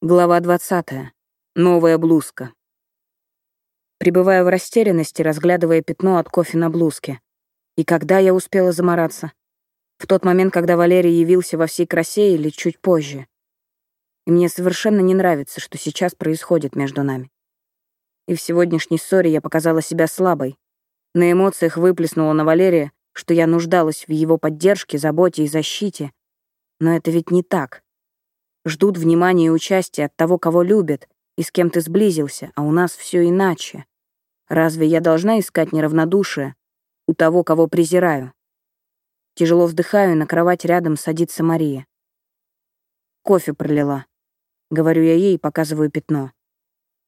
Глава 20. Новая блузка. Прибываю в растерянности, разглядывая пятно от кофе на блузке. И когда я успела замораться? В тот момент, когда Валерий явился во всей красе или чуть позже? И мне совершенно не нравится, что сейчас происходит между нами. И в сегодняшней ссоре я показала себя слабой. На эмоциях выплеснула на Валерия, что я нуждалась в его поддержке, заботе и защите. Но это ведь не так ждут внимания и участия от того, кого любят и с кем ты сблизился, а у нас все иначе. Разве я должна искать неравнодушие у того, кого презираю? Тяжело вздыхаю, и на кровать рядом садится Мария. Кофе пролила. Говорю я ей и показываю пятно.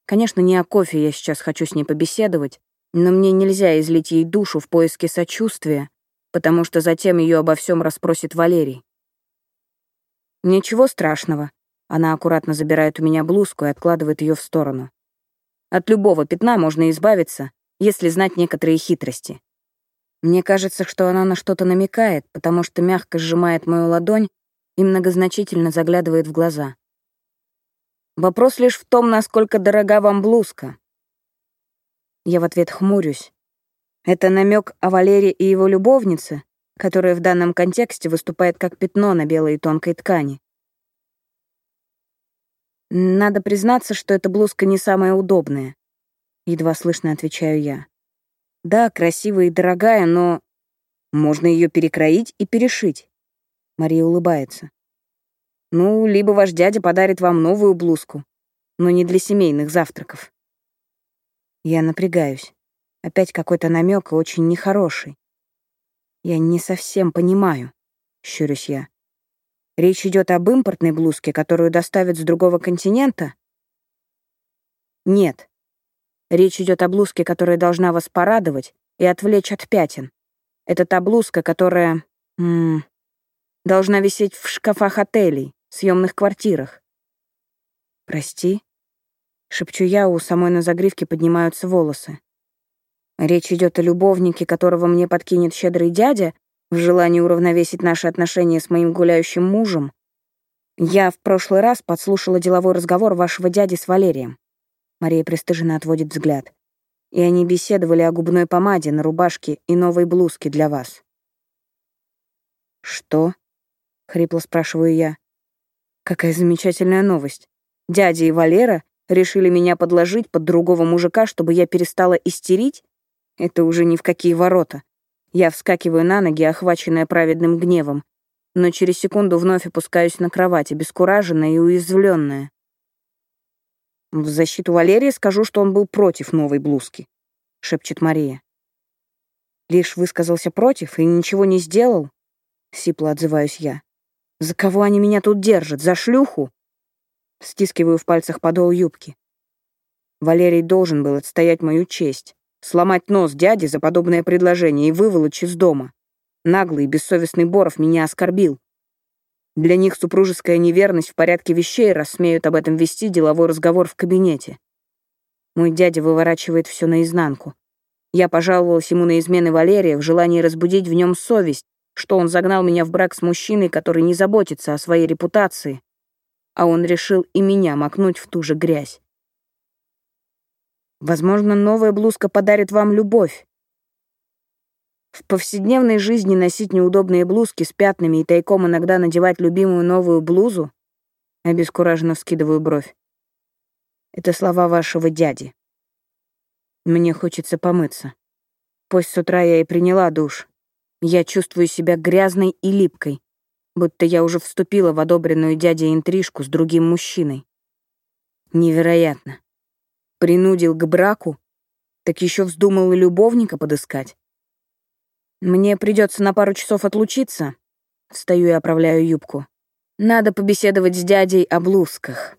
Конечно, не о кофе я сейчас хочу с ней побеседовать, но мне нельзя излить ей душу в поиске сочувствия, потому что затем ее обо всем расспросит Валерий. «Ничего страшного». Она аккуратно забирает у меня блузку и откладывает ее в сторону. От любого пятна можно избавиться, если знать некоторые хитрости. Мне кажется, что она на что-то намекает, потому что мягко сжимает мою ладонь и многозначительно заглядывает в глаза. Вопрос лишь в том, насколько дорога вам блузка. Я в ответ хмурюсь. Это намек о Валере и его любовнице, которая в данном контексте выступает как пятно на белой тонкой ткани. Надо признаться, что эта блузка не самая удобная. Едва слышно отвечаю я. Да, красивая и дорогая, но можно ее перекроить и перешить. Мария улыбается. Ну, либо ваш дядя подарит вам новую блузку, но не для семейных завтраков. Я напрягаюсь. Опять какой-то намек и очень нехороший. «Я не совсем понимаю», — щурюсь я. «Речь идет об импортной блузке, которую доставят с другого континента?» «Нет. Речь идет о блузке, которая должна вас порадовать и отвлечь от пятен. Это та блузка, которая... М -м, должна висеть в шкафах отелей, съемных квартирах». «Прости?» — шепчу я, у самой на загривке поднимаются волосы. Речь идет о любовнике, которого мне подкинет щедрый дядя в желании уравновесить наши отношения с моим гуляющим мужем. Я в прошлый раз подслушала деловой разговор вашего дяди с Валерием. Мария пристыженно отводит взгляд. И они беседовали о губной помаде на рубашке и новой блузке для вас. «Что?» — хрипло спрашиваю я. «Какая замечательная новость. Дядя и Валера решили меня подложить под другого мужика, чтобы я перестала истерить? Это уже ни в какие ворота. Я вскакиваю на ноги, охваченная праведным гневом, но через секунду вновь опускаюсь на кровать, обескураженная и уязвленная. «В защиту Валерия скажу, что он был против новой блузки», — шепчет Мария. «Лишь высказался против и ничего не сделал?» — сипло отзываюсь я. «За кого они меня тут держат? За шлюху?» Стискиваю в пальцах подол юбки. Валерий должен был отстоять мою честь. Сломать нос дяде за подобное предложение и выволочь из дома. Наглый и бессовестный Боров меня оскорбил. Для них супружеская неверность в порядке вещей, раз смеют об этом вести деловой разговор в кабинете. Мой дядя выворачивает все наизнанку. Я пожаловалась ему на измены Валерия в желании разбудить в нем совесть, что он загнал меня в брак с мужчиной, который не заботится о своей репутации, а он решил и меня макнуть в ту же грязь. Возможно, новая блузка подарит вам любовь. В повседневной жизни носить неудобные блузки с пятнами и тайком иногда надевать любимую новую блузу? Обескураженно вскидываю бровь. Это слова вашего дяди. Мне хочется помыться. Пусть с утра я и приняла душ. Я чувствую себя грязной и липкой, будто я уже вступила в одобренную дядей интрижку с другим мужчиной. Невероятно принудил к браку, так еще вздумал и любовника подыскать. Мне придется на пару часов отлучиться. Встаю и оправляю юбку. Надо побеседовать с дядей о блузках.